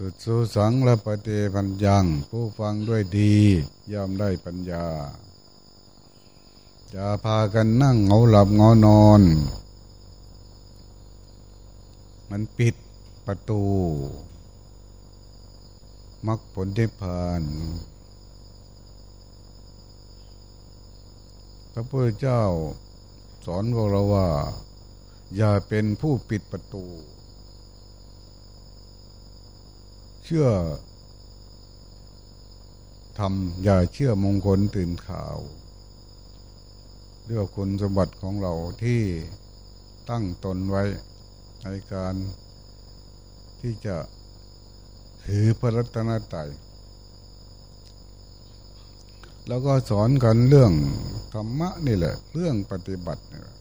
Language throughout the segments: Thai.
สุดสุสังละปฏิปัญญัง ผู้ฟังด้วยดีย่อมได้ปัญญาจะพากันนั่งเหงาหลับเงานอน มันปิดประตูมรรคผลที่ผ่าน พระพุทธเจ้าสอนพวกเราว่า อย่าเป็นผู้ปิดประตู เชื่อทำอย่าเชื่อมงคลตื่นข่าวเรื่องคุณสมบัติของเราที่ตั้งตนไว้ในการที่จะถือพระรัตนตรัยแล้วก็สอนกันเรื่องธรรมะนี่แหละ เรื่องปฏิบัตินี่แหละ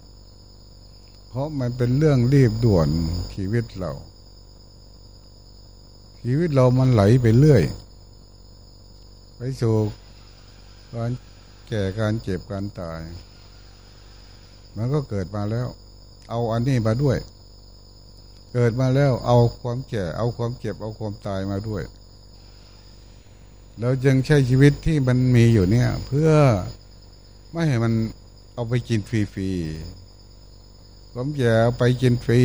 เพราะมันเป็นเรื่องรีบด่วนชีวิตเรา ชีวิตเรามันไหลไปเรื่อย ไปสู่การแก่การเจ็บการตาย มันก็เกิดมาแล้ว เอาอันนี้มาด้วย เกิดมาแล้วเอาความแก่ เอาความเจ็บ เอาความตายมาด้วยเราจึงใช้ชีวิตที่มันมีอยู่เนี่ย เพื่อไม่ให้มันเอาไปกินฟรีๆความแก่เอาไปกินฟรี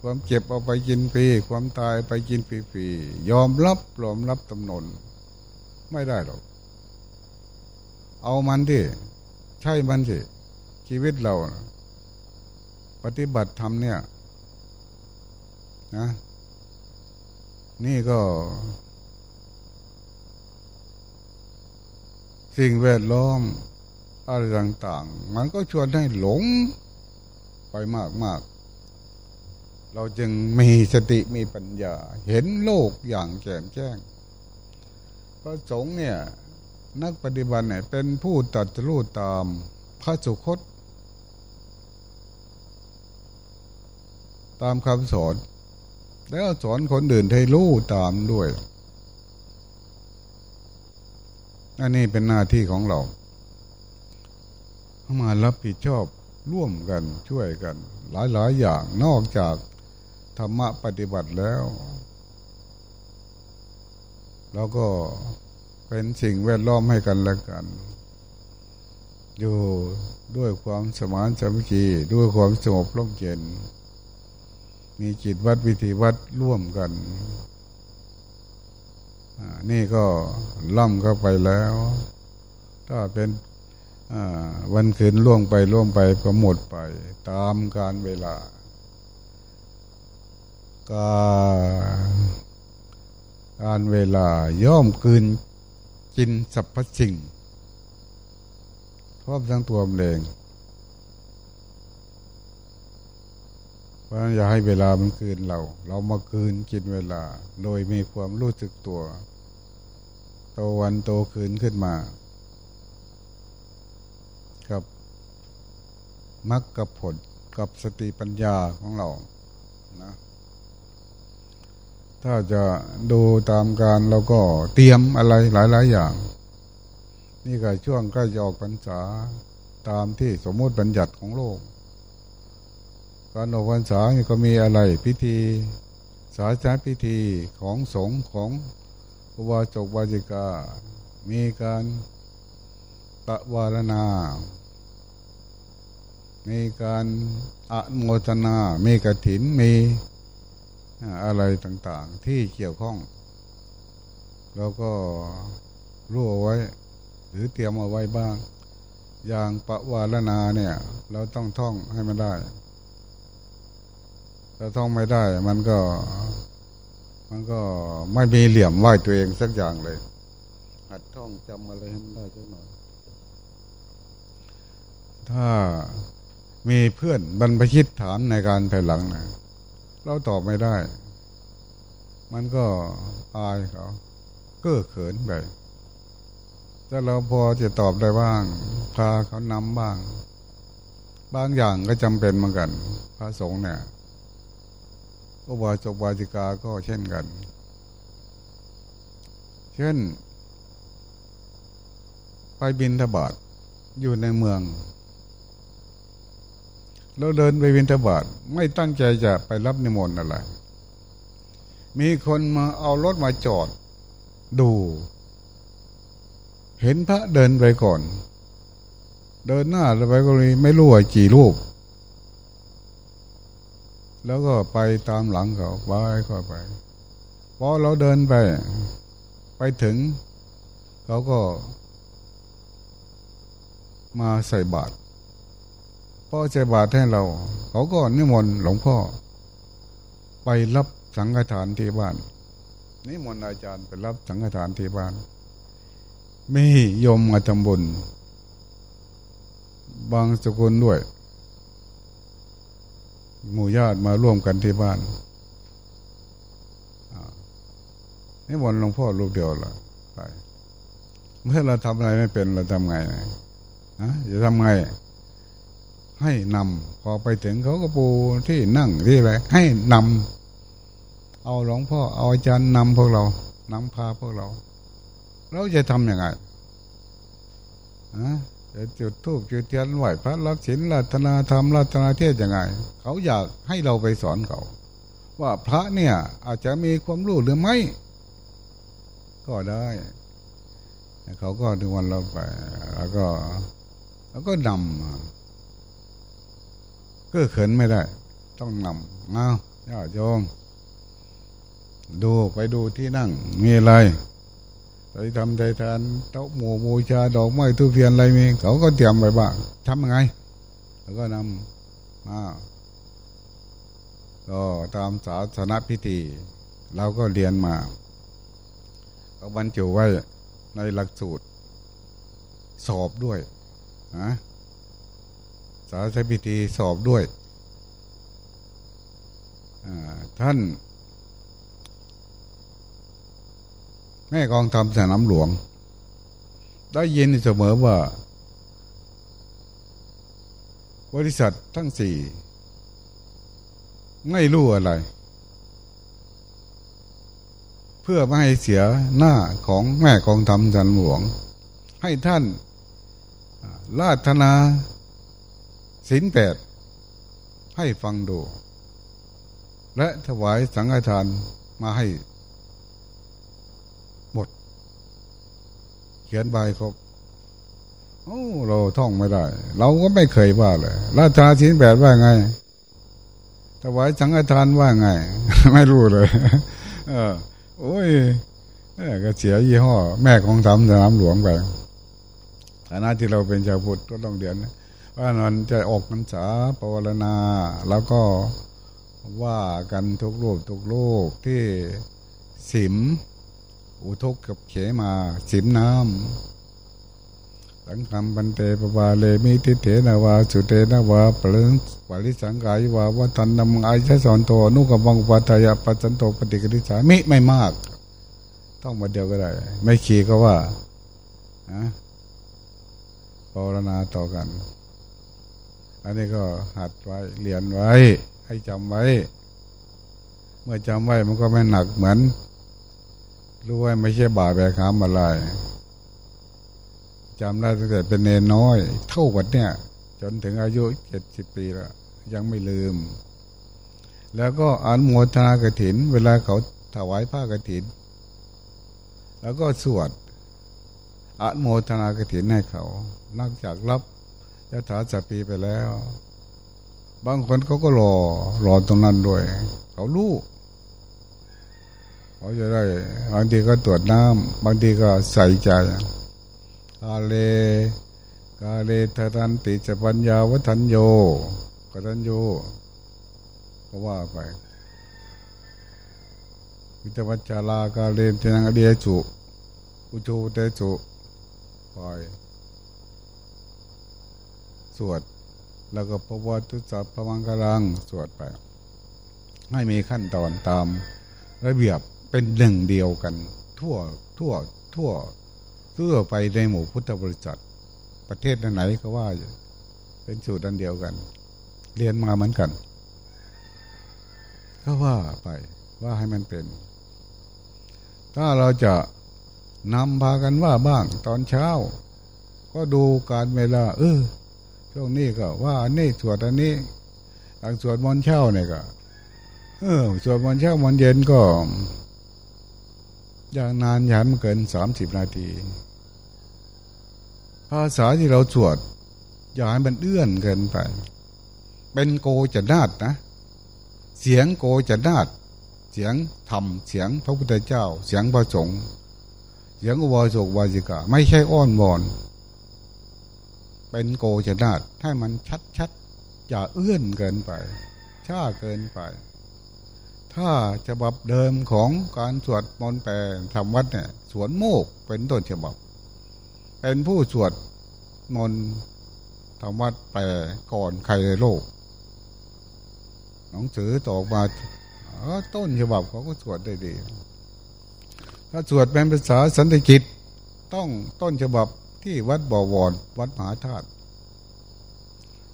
ความเจ็บเอาไปกินฟรีความตายไปกินฟรีๆยอมรับยอมรับตำนนไม่ได้หรอก เอามันดิใช่มันสิชีวิตเราปฏิบัติธรรมเนี่ยนะนี่ก็ สิ่งแวดล้อมอะไรต่าง ๆ มันก็ชวนให้หลงไปมากมาก เราจึงมีสติมีปัญญา เห็นโลกอย่างแจ่มแจ้งพระสงฆ์เนี่ยนักปฏิบัติเนี่ยเป็นผู้ตัดรู้ตามพระสุคต ตามคำสอน แล้วสอนคนอื่นให้รู้ตามด้วย อันนี้เป็นหน้าที่ของเรามารับผิดชอบร่วมกันช่วยกัน หลายๆอย่างนอกจาก ธรรมะปฏิบัติแล้วเราก็เป็นสิ่งแวดล้อมให้กันและกัน อยู่ด้วยความสมานสามัคคีด้วยความสงบร่มเย็น มีจิตวัดวิธีวัดร่วมกันนี่ก็ล่ำเข้าไปแล้ว ถ้าเป็นวันคืนล่วงไปล่วงไปก็หมดไป ตามการเวลา การการเวลาย่อมคืนกินสรรพสิ่งพร้อมทั้งตัวเองเพราะอย่าให้เวลามันคืนเรา เรามาคืนกินเวลา โดยมีความรู้สึกตัวโตวันโตคืนขึ้นมากับมรรคกับผลกับสติปัญญาของเรานะ ถ้าจะดูตามการเราก็เตรียมอะไรหลาย ๆ อย่าง นี่ก็ช่วงใกล้จะออกพรรษาตามที่สมมติบัญญัติของโลก การออกพรรษาก็มีอะไรพิธีสาธารพิธีของสงฆ์ของอุบาจกบาจิกา มีการตะวารณา มีการอโมทนา มีกระถิน มี อะไรต่างๆที่เกี่ยวข้องเราก็รู้เอาไว้ หรือเตรียมเอาไว้บ้าง อย่างปะวารณาเนี่ย เราต้องท่องให้มันได้ถ้าท่องไม่ได้ มันก็ มันก็ไม่มีเหลี่ยมไหวตัวเองสักอย่างเลยหัดท่องจำอะไรให้มันได้สักหน่อย ถ้ามีเพื่อนบรรพชิตถามในการภายหลังนะ เราตอบไม่ได้ มันก็อายเขาเก้อเขินไปถ้าเราพอจะตอบได้บ้างพาเขานำบ้าง บางอย่างก็จำเป็นเหมือนกัน พระสงฆ์เนี่ยอุบาสกบาจิกาก็เช่นกัน เช่น ไปบินทบาทอยู่ในเมือง เราเดินไปบินทบาทไม่ตั้งใจจะไปรับนิมนต์อะไร มีคนมาเอารถมาจอด ดู เห็นพระเดินไปก่อน เดินหน้าไปก็เลยไม่รู้ว่ากี่รูป แล้วก็ไปตามหลังเขาไปก็ไปพอเราเดินไป ไปถึง เขาก็ มาใส่บาตร พ่อใส่บาตรให้เรา เขาก็นิมนต์หลวงพ่อ ไปรับสังฆทานที่บ้าน นิมนต์อาจารย์ไปรับสังฆทานที่บ้านมียมมาทำบุญ บางสกุลด้วย หมู่ญาติมาร่วมกันที่บ้านนี่วันหลวงพ่อรูปเดียวละไปเมื่อเราทำอะไรไม่เป็นเราทำไงนะจะทำไง ให้นำพอไปถึงเขาก็ปูที่นั่งที่อะไรให้นำเอาหลวงพ่อเอาอาจารย์นำพวกเรานำพาพวกเรา เราจะทำยังไงอะจะจุดทูบจุดเทียนไหวพระรับศีลรัตนาธรรมรัตนาเทศยังไง เขาอยากให้เราไปสอนเขา ว่าพระเนี่ย อาจจะมีความรู้หรือไม่ก็ได้เขาก็ดูวันเราไป แล้วก็ แล้วก็นำ ก็เขินไม่ได้ ต้องนำเอาญาโยม ดูไปดูที่นั่ง มีอะไรไปทำใจทานเต้าหมูบูชาดอกไม้ทุเรียนอะไรมีเขาก็เตรียมไปบ้างทำยังไง แล้วก็นำมาก็ตามศาสนาพิธี เราก็เรียนมาก็บรรจุไว้ในหลักสูตร สอบด้วยนะ สาธพิธีสอบด้วยท่าน แม่กองทำสนามหลวง ได้ยินเสมอว่า บริษัททั้งสี่ ไม่รู้อะไร เพื่อไม่ให้เสียหน้าของแม่กองทำสนามหลวง ให้ท่านลาธนา สินแปดให้ฟังดู และถวายสังฆทานมาให้ หมด เขียนใบครบโอ้เราท่องไม่ได้ เราก็ไม่เคยว่าเลยราชาชินแปดว่าไงถวายสังฆทานว่าไง ไม่รู้เลย เออ โอ้ยก็เสียยี่ห้อ แม่ของทำสนามหลวงไปฐานะที่เราเป็นชาวพุทธก็ต้องเดียน ว่านั้นจะออกพรรษาปวารณาแล้วก็ว่ากันทุกรูปทุกโลกที่สิม อุทกกับเขมาสิมน้ำสังคำบันเตปบาเลมิทิเถนาวาสุเตนาวาปลึงปริสังกายวาวัตันนำอายสอนโตนุกับังปัตยาปัจจันโตปฏิกริสามิไม่มาก ต้องมาเดียวก็ได้ ไม่ขี่ก็ว่าอะปรณาต่อกัน อันนี้ก็หัดไว้เรียนไว้ ให้จำไว้ เมื่อจำไว้มันก็ไม่หนักเหมือน รู้ว่าไม่ใช่บาปแบบคำอะไรจำได้ตั้งแต่เป็นเนนน้อย เท่ากันเนี่ย จนถึงอายุเจ็ดสิบปีแล้วยังไม่ลืม แล้วก็อนุโมทนากระถิน เวลาเขาถวายผ้ากระถิน แล้วก็สวดอนุโมทนากระถินให้เขานอกจากรับ ยถาจัปีไปแล้ว บางคนเขาก็รอรอตรงนั้นด้วย เขารู้เขาจะได้บางทีก็ตรวจน้ำบางทีก็ใส่ใจกาเลกาเลทรันติจปัญญาวัฒนโยกตัญโยก็ว่าไปวิจวัจจาลากาเลนเทนังเดียจุอุจูเตจุปล่อย สวด แล้วก็พวัตุสัพพมังกลังสวดไป ให้มีขั้นตอนตามระเบียบเป็นหนึ่งเดียวกัน ทั่วทั่วทั่วทั่วไปในหมู่พุทธบริษัท ประเทศไหนก็ว่าเป็นสูตรอันเดียวกัน เรียนมาเหมือนกัน ก็ว่าไปว่าให้มันเป็น ถ้าเราจะนำพากันว่าบ้างตอนเช้า ก็ดูการเวลา เออ ช่วงนี้ก็ว่าอันนี้สวดอันนี้หลังสวดมนต์เช้าเนี่ยก็ เออสวดวันเช้าวันเย็นก็ อย่างนานยันเกินสามสิบนาที ภาษาที่เราสวดอย่าให้มันเอื้อนเกินไป เป็นโกจะนาดนะ เสียงโกจะนาด เสียงธรรม เสียงพระพุทธเจ้า เสียงพระสงฆ์ เสียงอุบาสกวาจิกา ไม่ใช่อ้อนวอน เป็นโกจะนาดให้มันชัดชัดอย่าเอื้อนเกินไปช้าเกินไป ถ้าฉบับเดิมของการสวดมนต์แปลทำวัดเนี่ย สวนโมกเป็นต้นฉบับ เป็นผู้สวดมนต์ทำวัดแปลก่อนใครในโลกหนังสือตอกมาต้นฉบับเขาก็สวดได้ดี ถ้าสวดเป็นภาษาสันติกิตต้องต้นฉบับ ที่วัดบวอนวัดมหาธาตุ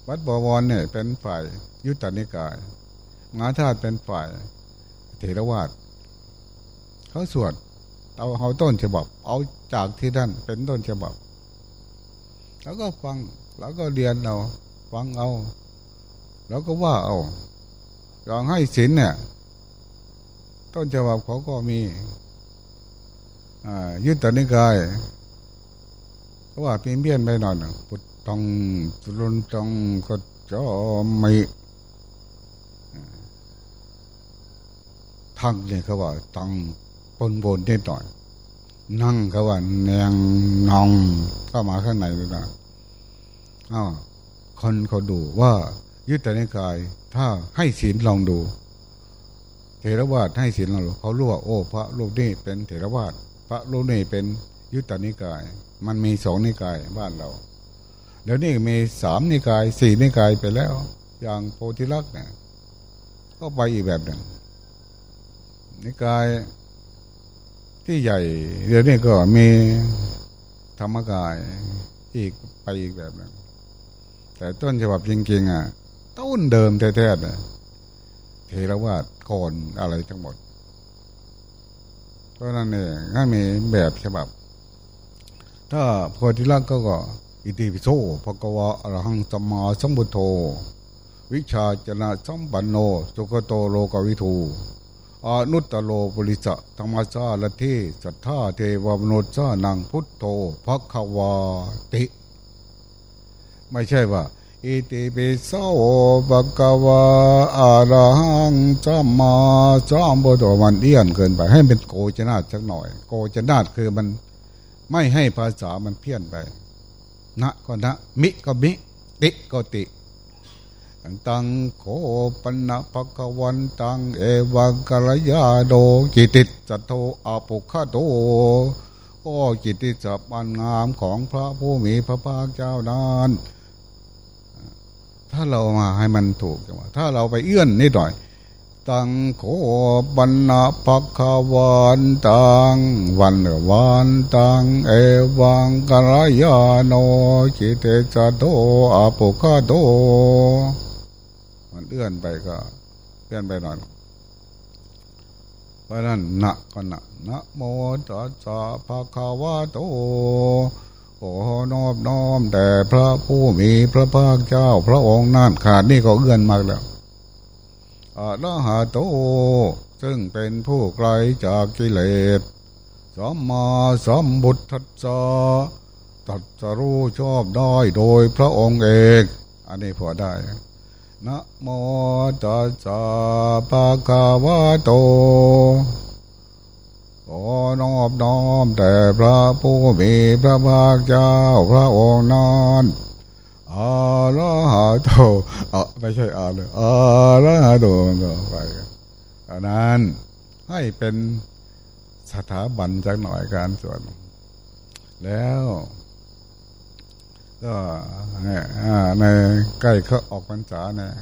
วัดบวอนเนี่ยเป็นฝ่ายยุตตนิกายมหาธาตุเป็นฝ่ายเทรวาสเขาสวดเอาเอาต้นฉบับ เอาจากที่ท่านเป็นต้นฉบับ แล้วก็ฟังแล้วก็เรียนเอาฟังเอา แล้วก็ว่าเอาอยางให้ศีลเนี่ย ต้นฉบับเขาก็มียุตตนิกาย เขาว่าเพียนเพียนไปหน่อยพุทธังสุรุนตังก็จะไม่ทั้งเนี่ยเขาว่าตังปนบนนิดหน่อย นั่งเขาว่าแนงนองเข้ามาข้างในเลยนะอ้าวคนเขาดูว่ายุตตนิกาย ถ้าให้ศีลลองดูเทรวาสให้ศีลลองดูเขารู้ว่าโอ้ พระรูปนี้เป็นเทรวาสพระรูปนี้เป็น ยุตตนิกาย มันมีสองนิกายบ้านเรา เดี๋ยวนี้มีสามนิกายสี่นิกายไปแล้ว อย่างโพธิลักษณ์เนี่ยก็ไปอีกแบบหนึ่งนิกายที่ใหญ่ เดี๋ยวนี้ก็มีธรรมกายอีกไปอีกแบบหนึ่งแต่ต้นฉบับจริงๆอะต้นเดิมแท้ๆเนี่ยเทรวาสก่อนอะไรทั้งหมดเพราะนั้นเองถ้ามีแบบฉบับ ถ้าโพธิลักษณ์ก็ก็อิติปิโสภะกวะอรหังสัมมาสัมพุทโธ วิชาจนะสัมปันโน สุขโตโลกวิทูอนุตตโลปริสะธรรมชาละเทสัทธาเทวมนุษย์านังพุทโธภควาติ ไม่ใช่ว่าอิติปิโสภะกวะอรหังสัมมาสัมพุทโธมันเลี่ยนเกินไป ให้เป็นโกจนาตสักหน่อย โกจนาตคือมัน ไม่ให้ภาษามันเพี้ยนไป นะก็นะ มิก็มิ ติก็ติตังโคปันนะภกวันตังเอวังกัลยาโดกิติจัตโตอาปุคโตโอ้กิติจับอันงามของพระผู้มีพระภาคเจ้านั้นถ้าเรามาให้มันถูกถ้าเราไปเอื้อนนิดหน่อย ตังโคปันนาปักวันตังวันวันตังเอวังกัลยาโนจิเตจัโตอาปุคโตมันเอื้อนไปก็เอื้อนไปหน่อยเพราะนั้นนะก็นะนะโมตัสสะภะคะวะโตขอนอบน้อมแต่พระผู้มีพระภาคเจ้า พระองค์นั่นขาดนี่ก็เอื้อนมากแล้ว อะระหะโต ซึ่งเป็นผู้ไกลจากกิเลสสัมมาสัมบุทัสสะตัดสรู้ชอบได้โดยพระองค์เองอันนี้พอได้นะโมตัสสะภะคะวะโตขอนอบน้อมแต่พระผู้มีพระภาคเจ้าพระองค์นั้น อาละหะโตอะไม่ใช่อาเลยอาละหะโตมันก็ไปอันนั้นให้เป็นสถาบันจักหน่อยการสวดแล้วก็ในใกล้เขาออกพรรษาเนี่ย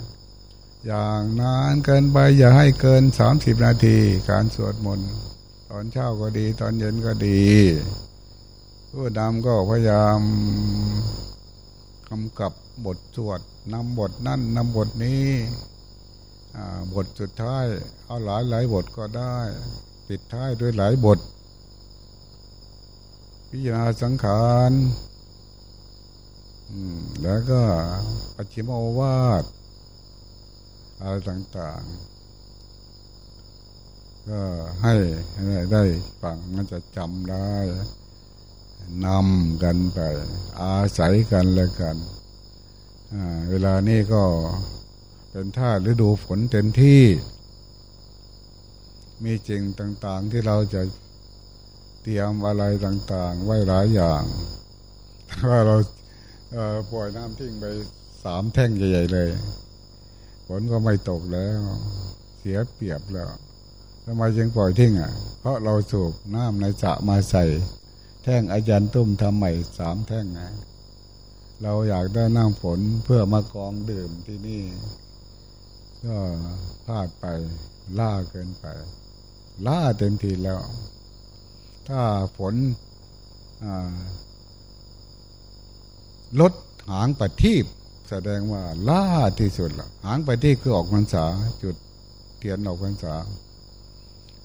อย่างนานเกินไปอย่าให้เกินสามสิบนาที การสวดมนต์ตอนเช้าก็ดี ตอนเย็นก็ดี ผู้ดำก็พยายาม กำกับบทสวดนำบทนั่นนำบทนี้บทสุดท้ายเอาหลายหลายบทก็ได้ปิดท้ายด้วยหลายบท พิจารณาสังขารแล้วก็ปัจฉิมโอวาทอะไรต่างๆ ก็ให้ได้ฟังมันจะจำได้ นำกันไป อาศัยกันและกันเวลานี้ก็เป็นท่าฤดูฝนเต็มที่ มีจริงต่าง ๆที่เราจะเตรียมอะไรต่าง ๆ ไว้หลายอย่างว่าเราปล่อยน้ำทิ้งไปสามแท่งใหญ่ ๆ เลยฝนก็ไม่ตกแล้ว เสียเปรียบแล้วทำไมจึงปล่อยทิ้งอะ เพราะเราสูบน้ำในสระมาใส่ แท่งอาจารย์ตุ้มทำใหม่สามแท่งไงเราอยากได้น้ำฝนเพื่อมากองดื่มที่นี่ ก็พลาดไป ล่าเกินไป ล่าเต็มทีแล้ว ถ้าฝนลดหางปัทีบแสดงว่าล่าที่สุดละหางปัทีบคือออกพรรษา จุดเทียนออกพรรษา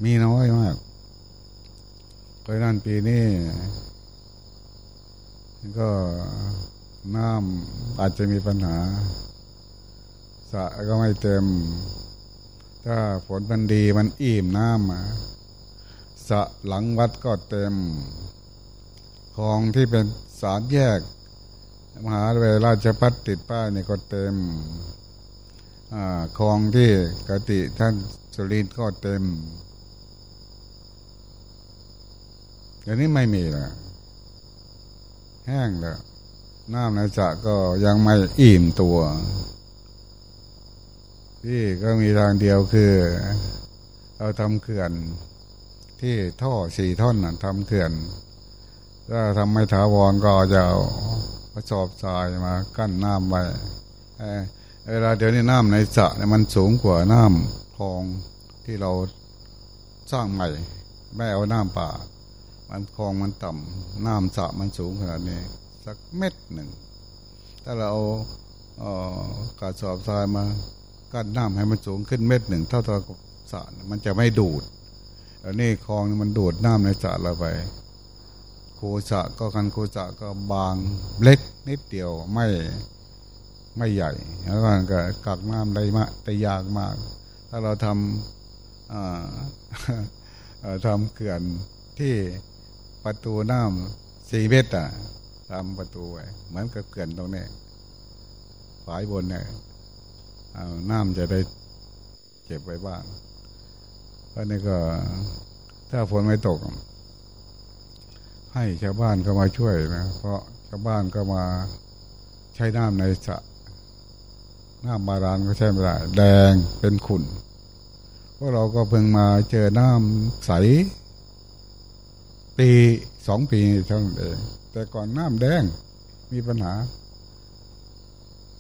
มีน้อยมาก นั้นปีนี้ก็น้ำอาจจะมีปัญหาสระก็ไม่เต็ม ถ้าฝนมันดีมันอิ่มน้ำสระหลังวัดก็เต็มคลองที่เป็นสามแยก มหาวิทยาลัยราชพัฒติดป้ายนี่ก็เต็มคลองที่กติท่านสุรินก็เต็ม เดี๋ยวนี้ไม่มีแล้วแห้งแล้วน้ำในสระก็ยังไม่อิ่มตัวพี่ก็มีทางเดียวคือเราทำเขื่อน ที่ท่อสี่ท่อนนะทำเขื่อนถ้าทำไม่ถาวรก็จะเอากระสอบทรายมา กั้นน้ำไว้เวลาเดี๋ยวนี้น้ำในสระเนี่ยมันสูงกว่าน้ำคลองที่เราสร้างใหม่ ไม่เอาน้ำป่า มันคลองมันต่ำน้ำสระมันสูงขนาดนี้ สักเม็ดหนึ่ง ถ้าเราเอากระสอบทรายมากั้นน้ำให้มันสูงขึ้นเม็ดหนึ่งเท่าตัวกับสระมันจะไม่ดูดอันนี้คลองมันดูดน้ำในสระเราไปโคสะก็กันโคสะก็บางเล็กนิดเดียวไม่ไม่ใหญ่ แล้วก็กักน้ำได้มากแต่ยากมาก ถ้าเราทำทำเขื่อนที่ ประตูน้ำสี่เมตรอะทำประตูไว้เหมือนกับเขื่อนตรงนี้ฝายบนเนี่ยเอาน้ำจะได้เก็บไว้บ้างเพราะนี่ก็ถ้าฝนไม่ตก ให้ชาวบ้านก็มาช่วยนะ เพราะชาวบ้านก็มาใช้น้ำในสระน้ำบาดาลก็ใช้ไม่ได้แดงเป็นขุ่นพวกเราก็เพิ่งมาเจอน้ำใส ปีสองปีเท่านั้นเองแต่ก่อนน้ำแดงมีปัญหา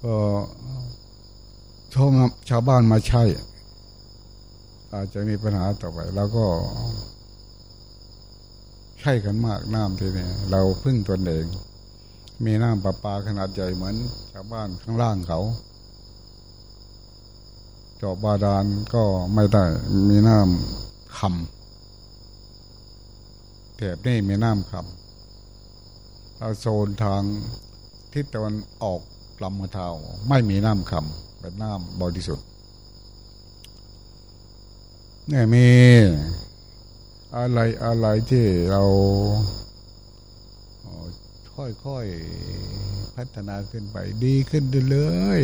ก็ชาวชาวบ้านมาใช้ อาจจะมีปัญหาต่อไป แล้วก็ ใช้กันมากน้ำทีนี้เราพึ่งตนเอง มีน้ำประปาขนาดใหญ่เหมือน ชาวบ้านข้างล่างเขาจอบบาดาลก็ไม่ได้มีน้ำคำ แถบนี้มีน้ำคำโซนทางทิศตะวันออกลำมะเทาไม่มีน้ำคำเป็นน้ำบริสุทธิ์เนี่ยมีอะไรอะไรที่เราค่อยๆพัฒนาขึ้นไปดีขึ้นเรื่อย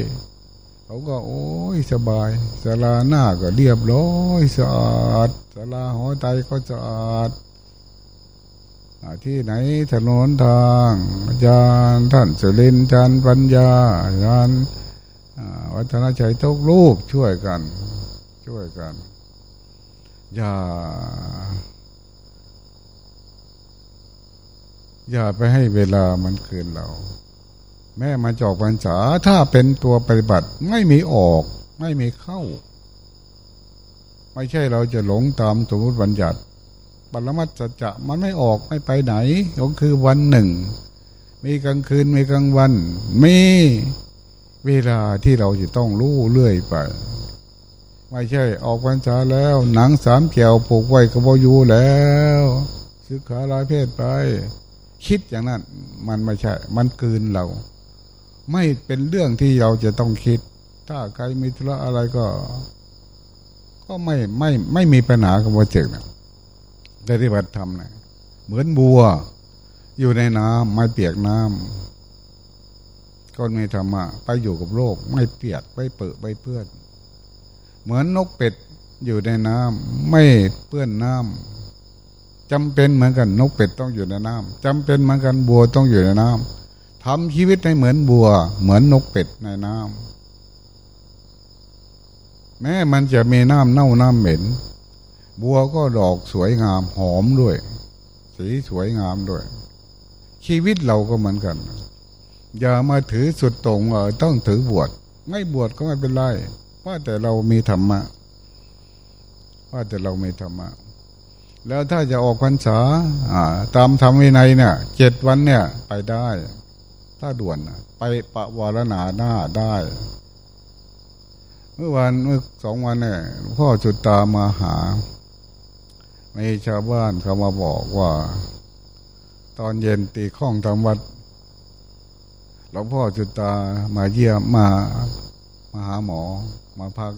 เขาก็โอ้ยสบายสาราหน้าก็เรียบร้อยสะอาดสาราหอใจก็สะอาด ที่ไหนถนนทางอาจารย์ท่านสุรินจันปัญญาอาจารย์วัฒนชัยทุกรูปช่วยกัน ช่วยกัน อย่า อย่าไปให้เวลามันคืนเรา แม่มาจอกพรรษาถ้าเป็นตัวปฏิบัติไม่มีออก ไม่มีเข้า ไม่ใช่เราจะหลงตามสมมติบัญญัติ รมัตจจะมันไม่ออกไม่ไปไหนก็คือวันหนึ่ง มีกลางคืนมีกลางวัน มีเวลาที่เราจะต้องรู้เรื่อยไป ไม่ใช่ออกพรรษาแล้ว หนังสามเกี่ยวผูกไว้กับบอยู่แล้วสึกขาลายเพศไป คิดอย่างนั้น มันไม่ใช่ มันกินเรา ไม่เป็นเรื่องที่เราจะต้องคิด ถ้าใครมีธุระอะไรก็กก็ไม่ไม่ไม่มีปัญหากับโปรเจกต์นะ ปฏิบัติธรรมนะเหมือนบัว อยู่ในน้ำไม่เปียกน้ำก็มีธรรมะไปอยู่กับโลก ไม่เปียกไม่เปื้อไม่เปื้อน เหมือนนกเป็ดอยู่ในน้ำไม่เปื้อนน้ำจำเป็นเหมือนกันนกเป็ดต้องอยู่ในน้ำจำเป็นเหมือนกันบัวต้องอยู่ในน้ำทำชีวิตให้เหมือนบัว เหมือนนกเป็ดในน้ำแม้มันจะมีน้ำเน่าน้ำเหม็น บัวก็ดอกสวยงามหอมด้วย สีสวยงามด้วย ชีวิตเราก็เหมือนกัน อย่ามาถือสุดตรงเออต้องถือบวชไม่บวชก็ไม่เป็นไรว่าแต่เรามีธรรมะ ว่าแต่เรามีธรรมะ แล้วถ้าจะออกพรรษาตามธรรมวินัยเนี่ยเจ็ดวันเนี่ย ไปได้ ถ้าด่วนไปปะวารณาหน้าได้เมื่อวันเมื่อสองวันเนี่ยพ่อจุดตามาหา มีชาวบ้านเขามาบอกว่า ตอนเย็นตีข้องทำวัดหลวงพ่อจุตามาเยี่ยมมามาหาหมอมาพัก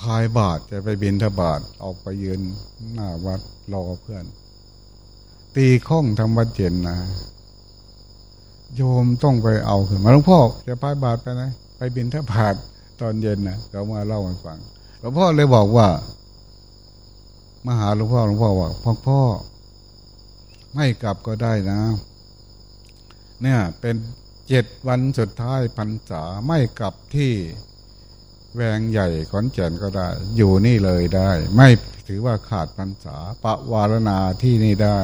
พายบาทจะไปบินทบาทออกไปยืนหน้าวัดรอเพื่อน ตีข้องทำวัดเย็นนะโยมต้องไปเอาขึ้นมาหลวงพ่อจะพายบาทไปไหนไปบินทบาทตอนเย็นนะเขามาเล่าให้ฟังหลวงพ่อเลยบอกว่า มาหาหลวงพ่อหลวงพ่อว่าพ่อพ่อไม่กลับก็ได้นะ เนี่ยเป็นเจ็ดวันสุดท้ายพรรษาไม่กลับที่แวงใหญ่ขอนแก่นก็ได้ อยู่นี่เลยได้ ไม่ถือว่าขาดพรรษาปะวารณาที่นี่ได้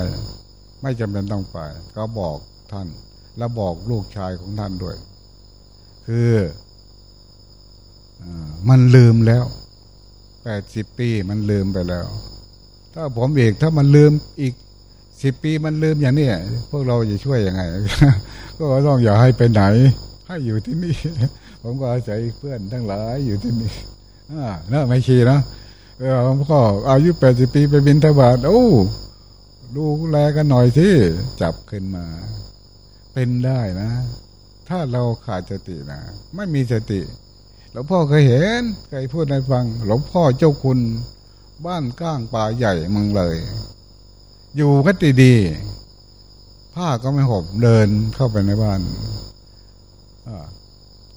ไม่จำเป็นต้องไป ก็บอกท่าน แล้วบอกลูกชายของท่านด้วย คืออมันลืมแล้วแปดสิบปีมันลืมไปแล้ว ถ้าผมเอกถ้ามันลืมอีกสิบปีมันลืมอย่างนี้พวกเราจะช่วยยังไง ก็ต้องอย่าให้ไปไหน ให้อยู่ที่นี่ ผมก็อาศัยเพื่อนทั้งหลายอยู่ที่นี่อ่าเนอะไม่ชีนะเออผมก็อายุแปดสิบปีไปบินทบาทโอ้ดูแลกันหน่อยสิจับขึ้นมา เป็นได้นะ ถ้าเราขาดสตินะไม่มีสติหลวงพ่อเคยเห็นเคยพูดให้ฟัง หลวงพ่อเจ้าคุณ บ้านก้างป่าใหญ่เมืองเลย อยู่ก็ดีดีผ้าก็ไม่หบเดินเข้าไปในบ้าน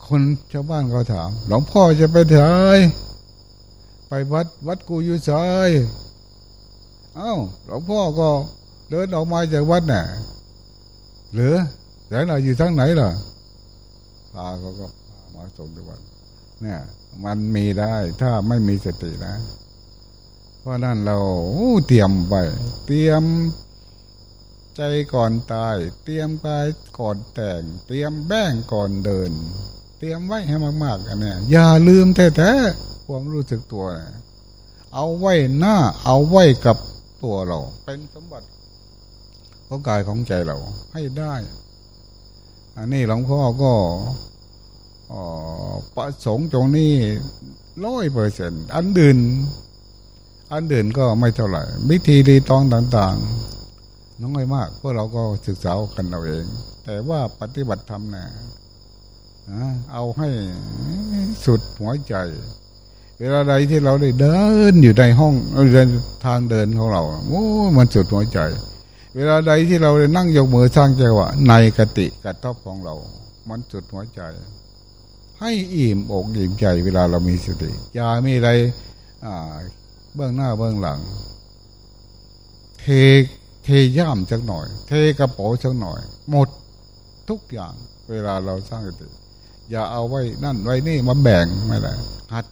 คนชาวบ้านเขาถาม หลวงพ่อจะไปไหนไปวัดวัดกูอยู่ไสเอ้าหลวงพ่อก็เดินออกมาจากวัดน่ะหรือแต่เราอยู่ทั้งไหนล่ะพาเขาก็มาส่งที่วัดเนี่ย มันมีได้ถ้าไม่มีสตินะ เพราะนั่นเราเตรียมไปเตรียมใจก่อนตาย เตรียมกายก่อนแต่ง เตรียมแบ้งก่อนเดิน เตรียมไว้ให้มากๆอันเนี้ยอย่าลืมแท้ๆความรู้สึกตัวนะเอาไว้หน้า เอาไว้กับตัวเรา เป็นสมบัติของกายของใจเราให้ได้ อันนี้หลวงพ่อก็ประสงค์ตรงนี้ร้อยเปอร์เซ็นอันดื่น อันดื่นก็ไม่เท่าไหร่วิธีดีตองต่างๆ น้อยมาก พวกเราก็ศึกษากันเราเอง แต่ว่าปฏิบัติธรรมนะเอาให้สุดหัวใจ เวลาใดที่เราได้เดินอยู่ในห้องเดินทางเดินของเราโอ้มันสุดหัวใจ เวลาใดที่เราได้นั่งยกมือสร้างใจว่าในกติกระทบของเรา มันสุดหัวใจ ให้อิ่มอกอิ่มใจ เวลาเรามีสติอย่ามีอะไร เบื้องหน้าเบื้องหลัง เทเทย่ามสักหน่อย เทกระเป๋าสักหน่อย หมดทุกอย่าง เวลาเราสร้างสติอย่าเอาไว้นั่นไว้นี่มาแบ่งไม่ได้หัด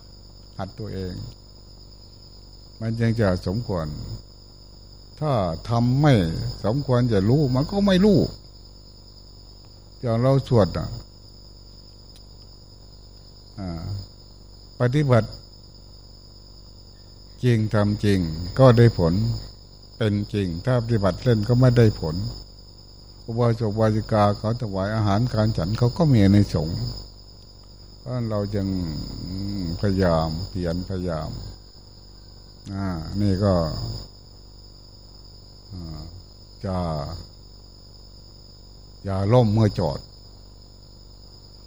หัดตัวเอง มันยังจะสมควร ถ้าทำไม่สมควรจะรู้มันก็ไม่รู้อย่างเราสวดอะปฏิบัติ จริงทำจริงก็ได้ผลเป็นจริง ถ้าปฏิบัติเล่นก็ไม่ได้ผลอุบาสกวาจิกาเขาถวายอาหารการฉันเขาก็มีในสงฆ์เพราะเราจึงพยายามเพียรพยายามอ่านี่ก็จะอย่าล่มเมื่อจอด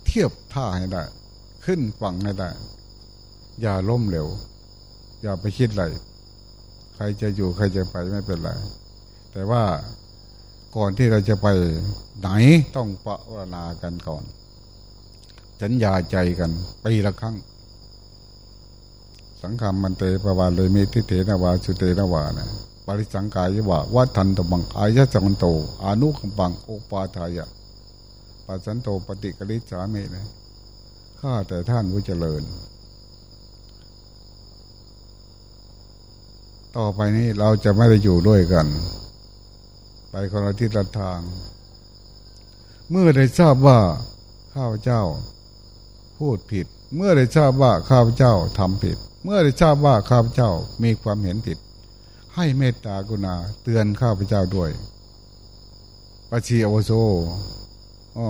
เทียบท่าให้ได้ ขึ้นฝั่งให้ได้ อย่าล้มเร็ว อย่าไปคิดอะไรใครจะอยู่ใครจะไปไม่เป็นไร แต่ว่าก่อนที่เราจะไปไหนต้องปะวนากันก่อน สัญญาใจกันปีละครั้ง สังคมมันเตปวาเลยมิทิเตนวาสุเตนวานะปริสังกายว่าวัทันตบังอายะสังโตอนุขบังโอปาทายะปัสสันโตปฏิกริสามินะข้าแต่ท่านผู้เจริญ ต่อไปนี้เราจะไม่ได้อยู่ด้วยกัน ไปคนละทิศละทาง เมื่อได้ทราบว่าข้าพเจ้า พูดผิด เมื่อได้ทราบว่าข้าพเจ้าทำผิด เมื่อได้ทราบว่าข้าพเจ้ามีความเห็นผิด ให้เมตตากรุณาเตือนข้าพเจ้าด้วยปชีอวโซอ้อ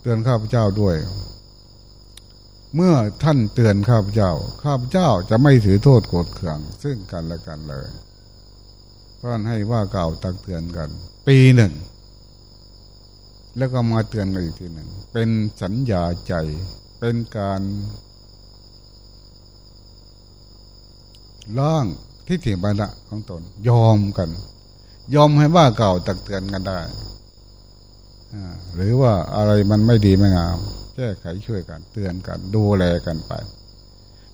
เตือนข้าพเจ้าด้วย เมื่อท่านเตือนข้าพเจ้า ข้าพเจ้าจะไม่ถือโทษโกรธเคือง ซึ่งกันและกันเลยเพราะนั้นให้ว่าเก่าตักเตือนกัน ปีหนึ่ง แล้วก็มาเตือนกันอีกทีหนึ่ง เป็นสัญญาใจ เป็นการล่างที่ถิบันะของตน ยอมกัน ยอมให้ว่าเก่าตักเตือนกันได้หรือว่าอะไรมันไม่ดีไม่งาม แก้ไขช่วยกัน เตือนกันดูแลกันไป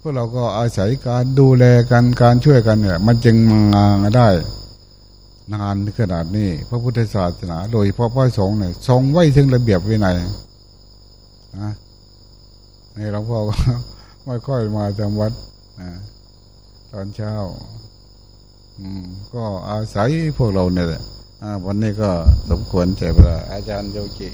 พวกเราก็อาศัยการดูแลกันการช่วยกันเนี่ย มันจึงมาได้นานขนาดนี้ พระพุทธศาสนา โดยพาะพระสงฆ์เนี่ยทรงไว้ถึงระเบียบวินัยนะในหลวงพ่อก็ไม่ค่อยมาจำวัดนะตอนเช้า อืม ก็อาศัยพวกเราเนี่ยแหละวันนี้ก็สมควรใจเวลาอาจารย์โยกิ